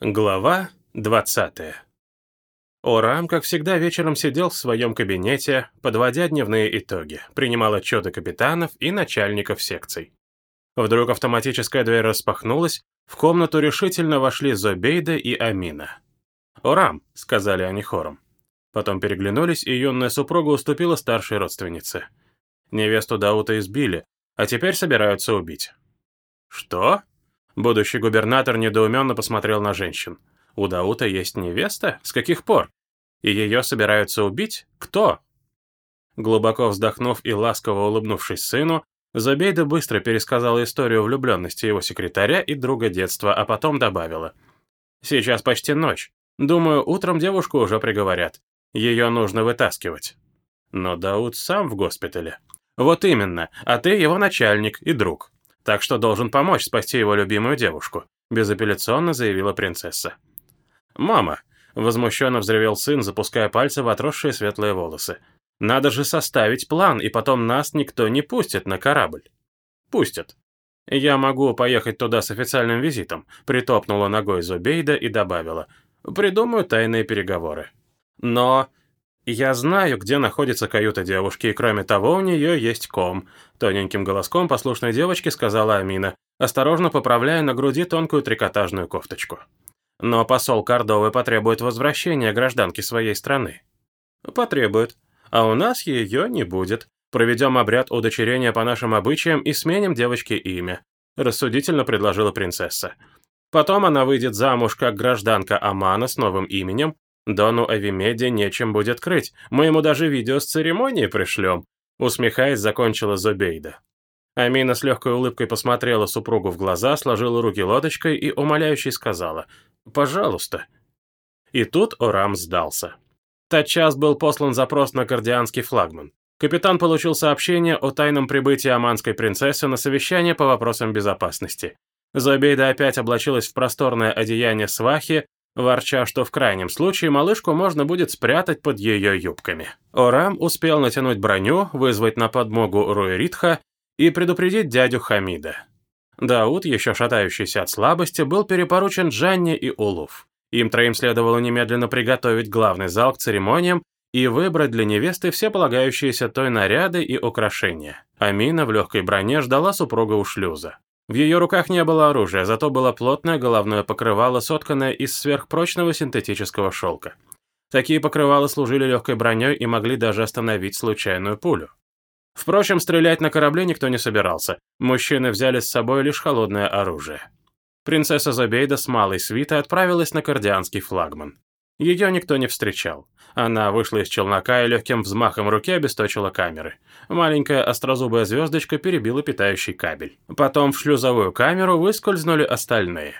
Глава 20. Орам, как всегда, вечером сидел в своем кабинете, подводя дневные итоги, принимал отчеты капитанов и начальников секций. Вдруг автоматическая дверь распахнулась, в комнату решительно вошли Зобейда и Амина. «Орам», — сказали они хором. Потом переглянулись, и юная супруга уступила старшей родственнице. Невесту Даута избили, а теперь собираются убить. «Что?» Будущий губернатор недоуменно посмотрел на женщин. «У Даута есть невеста? С каких пор? И ее собираются убить? Кто?» Глубоко вздохнув и ласково улыбнувшись сыну, Забейда быстро пересказала историю влюбленности его секретаря и друга детства, а потом добавила. «Сейчас почти ночь. Думаю, утром девушку уже приговорят. Ее нужно вытаскивать». «Но Дауд сам в госпитале». «Вот именно, а ты его начальник и друг так что должен помочь спасти его любимую девушку», безапелляционно заявила принцесса. «Мама!» — возмущенно взревел сын, запуская пальцы в отросшие светлые волосы. «Надо же составить план, и потом нас никто не пустит на корабль». «Пустят». «Я могу поехать туда с официальным визитом», — притопнула ногой Зубейда и добавила. «Придумаю тайные переговоры». «Но...» «Я знаю, где находится каюта девушки, и кроме того, у нее есть ком», — тоненьким голоском послушной девочки сказала Амина, осторожно поправляя на груди тонкую трикотажную кофточку. «Но посол Кордовы потребует возвращения гражданки своей страны». «Потребует. А у нас ее не будет. Проведем обряд удочерения по нашим обычаям и сменим девочке имя», — рассудительно предложила принцесса. Потом она выйдет замуж как гражданка Амана с новым именем, Дону Авимеде нечем будет крыть, мы ему даже видео с церемонии пришлем», усмехаясь, закончила Зобейда. Амина с легкой улыбкой посмотрела супругу в глаза, сложила руки лодочкой и умоляюще сказала «Пожалуйста». И тут Орам сдался. Тотчас был послан запрос на кардианский флагман. Капитан получил сообщение о тайном прибытии аманской принцессы на совещание по вопросам безопасности. Зобейда опять облачилась в просторное одеяние свахи, ворча, что в крайнем случае малышку можно будет спрятать под ее юбками. Орам успел натянуть броню, вызвать на подмогу Руэритха и предупредить дядю Хамида. Дауд, еще шатающийся от слабости, был перепоручен Джанне и Улуф. Им троим следовало немедленно приготовить главный зал к церемониям и выбрать для невесты все полагающиеся той наряды и украшения. Амина в легкой броне ждала супруга у шлюза. В ее руках не было оружия, зато было плотное головное покрывало, сотканное из сверхпрочного синтетического шелка. Такие покрывала служили легкой броней и могли даже остановить случайную пулю. Впрочем, стрелять на корабле никто не собирался. Мужчины взяли с собой лишь холодное оружие. Принцесса Забейда с малой свитой отправилась на кардианский флагман. Ее никто не встречал. Она вышла из челнока и легким взмахом руки обесточила камеры. Маленькая острозубая звездочка перебила питающий кабель. Потом в шлюзовую камеру выскользнули остальные.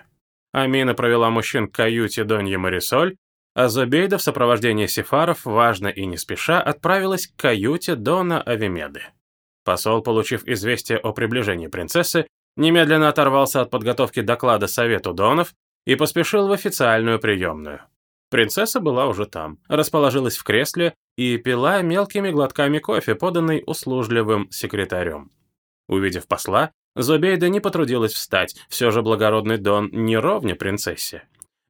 Амина провела мужчин к каюте Доньи Марисоль, а Зубейда в сопровождении сефаров, важно и не спеша, отправилась к каюте Дона Авимеды. Посол, получив известие о приближении принцессы, немедленно оторвался от подготовки доклада Совету Донов и поспешил в официальную приемную. Принцесса была уже там, расположилась в кресле и пила мелкими глотками кофе, поданный услужливым секретарем. Увидев посла, Зубейда не потрудилась встать, все же благородный Дон не ровня принцессе.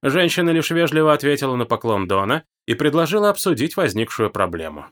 Женщина лишь вежливо ответила на поклон Дона и предложила обсудить возникшую проблему.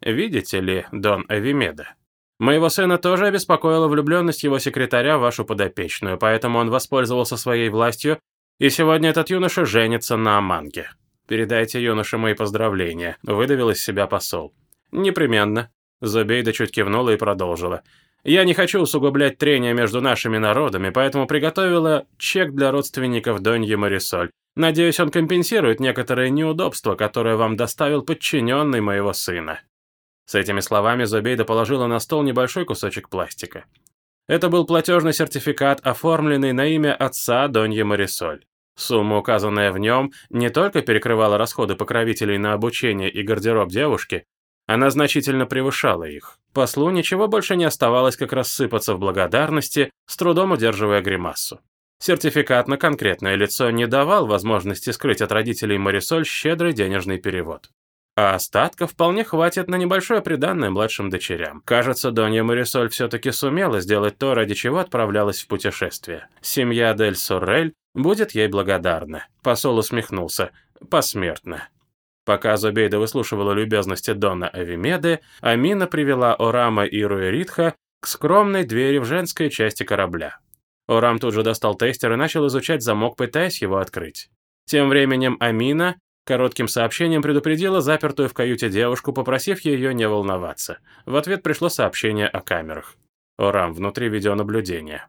«Видите ли, Дон Авимеда, моего сына тоже обеспокоила влюбленность его секретаря в вашу подопечную, поэтому он воспользовался своей властью и сегодня этот юноша женится на Аманге. Передайте юноше мои поздравления», — выдавил из себя посол. «Непременно». Зубейда чуть кивнула и продолжила. «Я не хочу усугублять трения между нашими народами, поэтому приготовила чек для родственников Доньи Марисоль. Надеюсь, он компенсирует некоторые неудобства, которые вам доставил подчиненный моего сына». С этими словами Зубейда положила на стол небольшой кусочек пластика. Это был платежный сертификат, оформленный на имя отца Доньи Марисоль. Сумма, указанная в нем, не только перекрывала расходы покровителей на обучение и гардероб девушки, она значительно превышала их. Послу ничего больше не оставалось, как рассыпаться в благодарности, с трудом удерживая гримассу. Сертификат на конкретное лицо не давал возможности скрыть от родителей Марисоль щедрый денежный перевод. А остатков вполне хватит на небольшое приданное младшим дочерям. Кажется, Донья Марисоль все-таки сумела сделать то, ради чего отправлялась в путешествие. Семья Дель Соррель будет ей благодарна. Посол усмехнулся. Посмертно. Пока Зубейда выслушивала любезности Дона Авимеды, Амина привела Орама и Руэритха к скромной двери в женской части корабля. Орам тут же достал тестер и начал изучать замок, пытаясь его открыть. Тем временем Амина коротким сообщением предупредила запертую в каюте девушку, попросив ее не волноваться. В ответ пришло сообщение о камерах. Орам, внутри видеонаблюдения.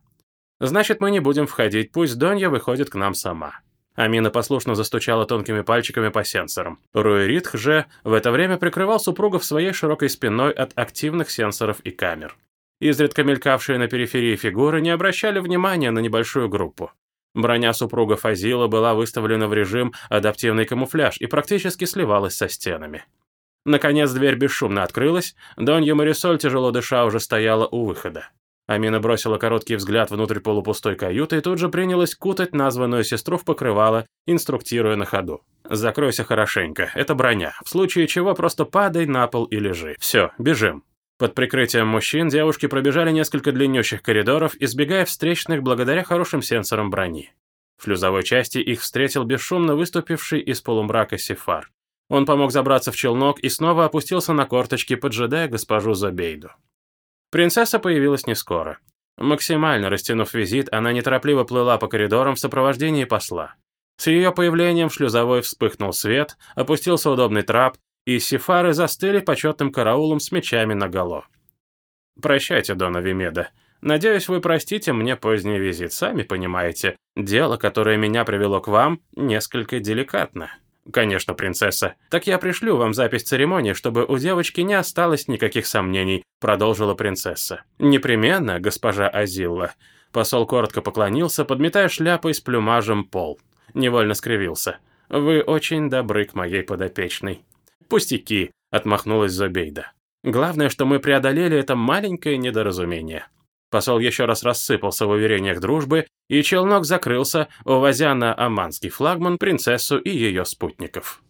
«Значит, мы не будем входить, пусть Донья выходит к нам сама». Амина послушно застучала тонкими пальчиками по сенсорам. Руэритх же в это время прикрывал супругов своей широкой спиной от активных сенсоров и камер. Изредка мелькавшие на периферии фигуры не обращали внимания на небольшую группу. Броня супругов Азила была выставлена в режим адаптивный камуфляж и практически сливалась со стенами. Наконец дверь бесшумно открылась, Донья Марисоль, тяжело дыша, уже стояла у выхода. Амина бросила короткий взгляд внутрь полупустой каюты и тут же принялась кутать названную сестру в покрывало, инструктируя на ходу. «Закройся хорошенько, это броня, в случае чего просто падай на пол и лежи. Все, бежим». Под прикрытием мужчин девушки пробежали несколько длиннющих коридоров, избегая встречных благодаря хорошим сенсорам брони. В шлюзовой части их встретил бесшумно выступивший из полумрака Сефар. Он помог забраться в челнок и снова опустился на корточки, поджидая госпожу Забейду. Принцесса появилась не скоро. Максимально растянув визит, она неторопливо плыла по коридорам в сопровождении посла. С ее появлением в шлюзовой вспыхнул свет, опустился удобный трап, и сифары застыли почетным караулом с мечами наголо. «Прощайте, Дона Вимеда. Надеюсь, вы простите мне поздний визит. Сами понимаете, дело, которое меня привело к вам, несколько деликатно». «Конечно, принцесса. Так я пришлю вам запись церемонии, чтобы у девочки не осталось никаких сомнений», продолжила принцесса. «Непременно, госпожа Азилла». Посол коротко поклонился, подметая шляпой с плюмажем пол. Невольно скривился. «Вы очень добры к моей подопечной». «Пустяки», — отмахнулась Зобейда. «Главное, что мы преодолели это маленькое недоразумение». Посол еще раз рассыпался в уверениях дружбы, и челнок закрылся, увозя на Аманский флагман принцессу и ее спутников.